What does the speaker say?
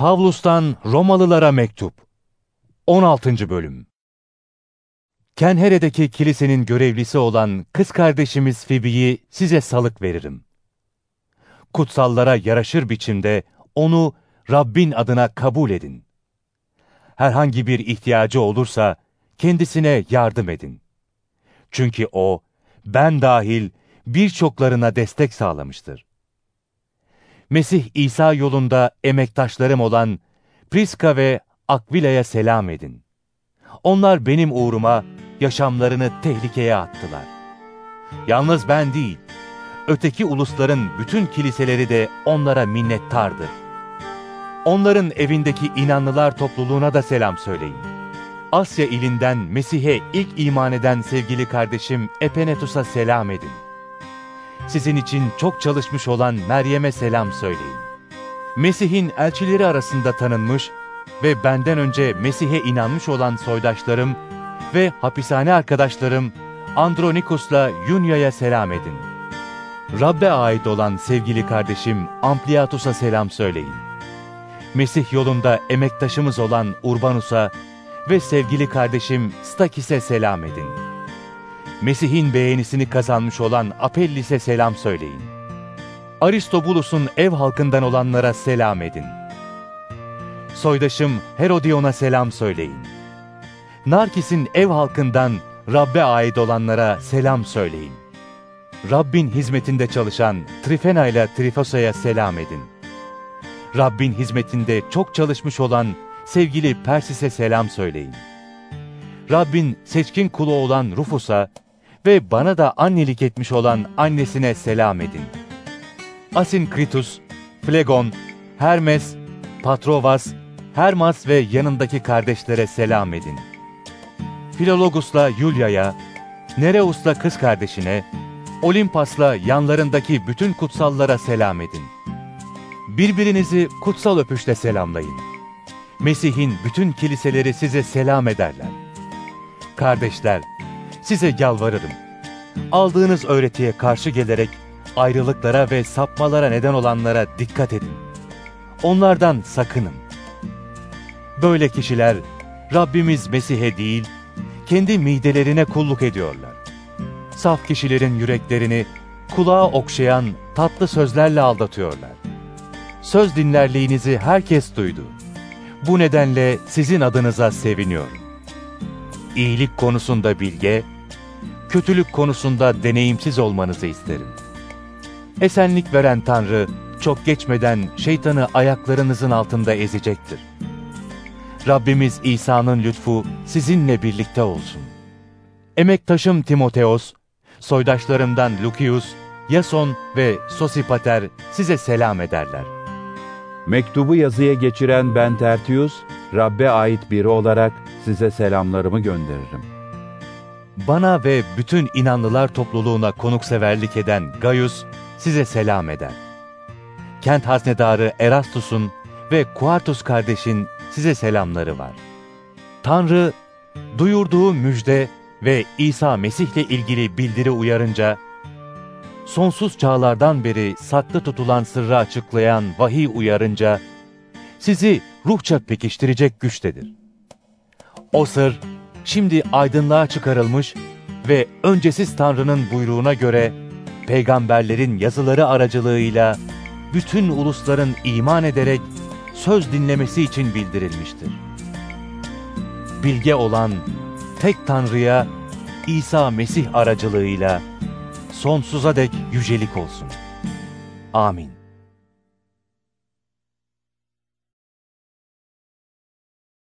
Pavlus'tan Romalılara Mektup 16. Bölüm Kenhere'deki kilisenin görevlisi olan kız kardeşimiz Fibi'yi size salık veririm. Kutsallara yaraşır biçimde onu Rabbin adına kabul edin. Herhangi bir ihtiyacı olursa kendisine yardım edin. Çünkü o, ben dahil birçoklarına destek sağlamıştır. Mesih İsa yolunda emektaşlarım olan Priska ve Akvila'ya selam edin. Onlar benim uğruma yaşamlarını tehlikeye attılar. Yalnız ben değil, öteki ulusların bütün kiliseleri de onlara minnettardır. Onların evindeki inanlılar topluluğuna da selam söyleyin. Asya ilinden Mesih'e ilk iman eden sevgili kardeşim Epenetus'a selam edin. Sizin için çok çalışmış olan Meryem'e selam söyleyin. Mesih'in elçileri arasında tanınmış ve benden önce Mesih'e inanmış olan soydaşlarım ve hapishane arkadaşlarım Andronikus'la Yunya'ya selam edin. Rabbe ait olan sevgili kardeşim Ampliatus'a selam söyleyin. Mesih yolunda emektaşımız olan Urbanus'a ve sevgili kardeşim Stakis'e selam edin. Mesih'in beğenisini kazanmış olan Apellis'e selam söyleyin. Aristobulus'un ev halkından olanlara selam edin. Soydaşım Herodion'a selam söyleyin. Narkis'in ev halkından Rabbe ait olanlara selam söyleyin. Rabbin hizmetinde çalışan Trifena ile Trifosa'ya selam edin. Rabbin hizmetinde çok çalışmış olan sevgili Persis'e selam söyleyin. Rabbin seçkin kulu olan Rufus'a ve bana da annelik etmiş olan annesine selam edin. Asinkritus, Flegon, Hermes, Patrovas, Hermas ve yanındaki kardeşlere selam edin. Filologus'la Yulia'ya, Nereus'la kız kardeşine, Olimpas'la yanlarındaki bütün kutsallara selam edin. Birbirinizi kutsal öpüşle selamlayın. Mesih'in bütün kiliseleri size selam ederler. Kardeşler, size yalvarırım. Aldığınız öğretiye karşı gelerek ayrılıklara ve sapmalara neden olanlara dikkat edin. Onlardan sakının. Böyle kişiler Rabbimiz Mesih'e değil, kendi midelerine kulluk ediyorlar. Saf kişilerin yüreklerini kulağa okşayan tatlı sözlerle aldatıyorlar. Söz dinlerliğinizi herkes duydu. Bu nedenle sizin adınıza seviniyorum. İyilik konusunda bilge, kötülük konusunda deneyimsiz olmanızı isterim. Esenlik veren Tanrı, çok geçmeden şeytanı ayaklarınızın altında ezecektir. Rabbimiz İsa'nın lütfu sizinle birlikte olsun. Emektaşım Timoteos, soydaşlarımdan Lukius, Yason ve Sosipater size selam ederler. Mektubu yazıya geçiren ben Tertius, Rabbe ait biri olarak size selamlarımı gönderirim. Bana ve bütün inanlılar topluluğuna konukseverlik eden Gaius size selam eder. Kent haznedarı Erastus'un ve Kuartus kardeşin size selamları var. Tanrı, duyurduğu müjde ve İsa Mesih'le ilgili bildiri uyarınca, sonsuz çağlardan beri saklı tutulan sırrı açıklayan vahiy uyarınca, sizi ruhça pekiştirecek güçtedir. O sır, şimdi aydınlığa çıkarılmış ve öncesiz Tanrı'nın buyruğuna göre, peygamberlerin yazıları aracılığıyla, bütün ulusların iman ederek söz dinlemesi için bildirilmiştir. Bilge olan tek Tanrı'ya İsa Mesih aracılığıyla sonsuza dek yücelik olsun. Amin.